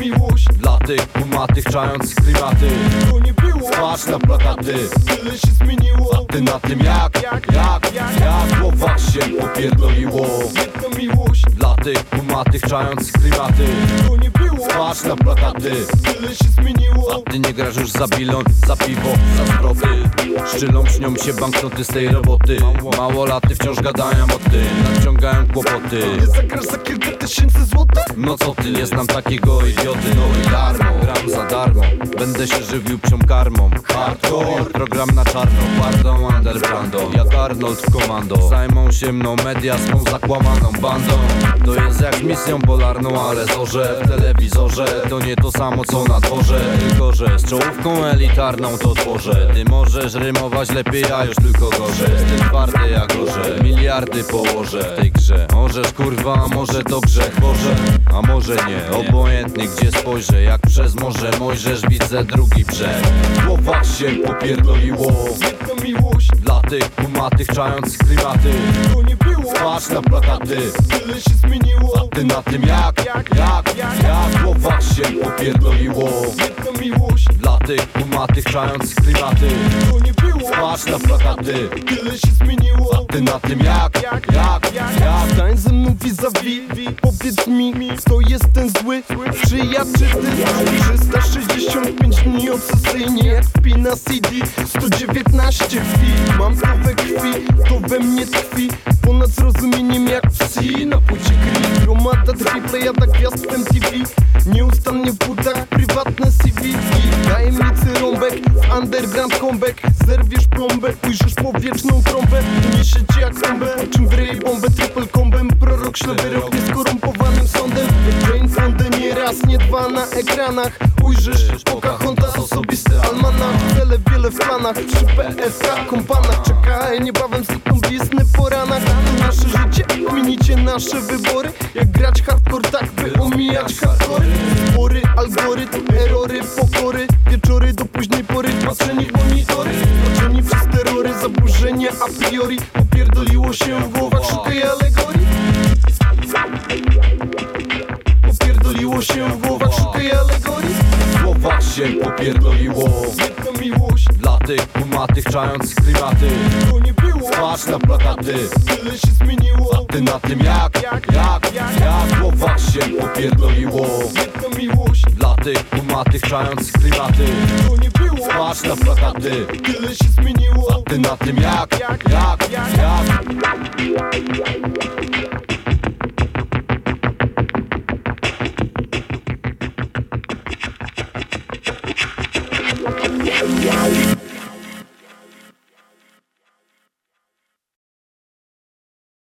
miłość, Dla tych kumatych czając klimaty. Patrz na plakaty. Tyle się zmieniło Ty na tym jak, jak, jak, jak Chłopak się popierdoliło. Jedna miłość, Dla tych kumatych czając klimaty. Patrz na plakaty. Tyle się zmieniło Ty nie grasz już za bilon, za piwo, za zwroty. Szczylą śnią się banknoty z tej roboty. Małolaty wciąż gadają o tym, nadciągają kłopoty. Nie zagrasz za kilka tysięcy złotych? No co ty, nie znam takiego idioty. No i darmo Będę się żywił psią karmą. Hardcore, program na czarno. Pardon, underground Jak Arnold w komando. Zajmą się mną media swą zakłamaną bandą. To jest jak misją polarną, ale zorze W telewizorze. To nie to samo co na dworze. Tylko, że z czołówką elitarną to tworzę. Ty możesz rymować lepiej, ja już tylko gorzej. Jestem twardy jak orze Miliardy położę w tej grze. Możesz kurwa, a może to grzech Boże. A może nie, obojętnie gdzie spojrzę. Jak przez morze Mojżesz widzę drugi brzeg. Chłopak się popierdoliło. Jedna miłość, Dla tych kumatych czając klimaty. To nie było. Patrz na plakaty. Tyle się zmieniło. Ty na tym jak, jak, jak, jak? Chłopak się popierdoliło. Jedna miłość, Dla tych kumatych czając klimaty to nie było Patrz na plakaty. Tyle się zmieniło. Ty na tym jak, jak, jak, jak? Stań ze mną vis-a-vis. Powiedz mi, kto jest ten zły? Czy ja, czy ty 365 dni obsesyjnie. Jak wpina CD 119 chwil Mam to we krwi, to we mnie tkwi. Ponad zrozumieniem jak psi Na płycie gry Gromada drwi, plejada gwiazd w MTV Nieustannie w butach, prywatne CV I tajemnicy rąbek, w underground comeback. Zerwiesz plombę, ujrzysz powietrzną trąbę. Uniesie cię jak po czym wryj bombę? Triple kombem, prorok śle wyrok Nieskorumpowanym sądem. Jak Jane Fonda, nie raz, nie dwa na ekranach. Ujrzysz Pocahontas, osobisty almanach. Cele wiele w planach, 3 PFK kompanach. Czekaj, niebawem znikną blizny po ranach. Nasze życie, minicie nasze wybory. Jak grać hardcore tak, by omijać hardcore. Spory, algorytm, do późnej w monitory. Oczeni przez terrory, zaburzenia a priori. Popierdoliło się w głowach, szukaj alegorii. Popierdoliło się w głowach, szukaj alegorii. Chłopak się popierdoliło miłość, Dla tych kumatych czając klimaty. To nie było. Patrz na plakaty. Tyle się zmieniło. Ty na tym jak, jak, jak, jak? Chłopak się popierdoliło. Jedna miłość, Dla tych kumatych czając klimaty. To nie było. Patrz na plakaty. Tyle się zmieniło. Ty na tym jak, jak, jak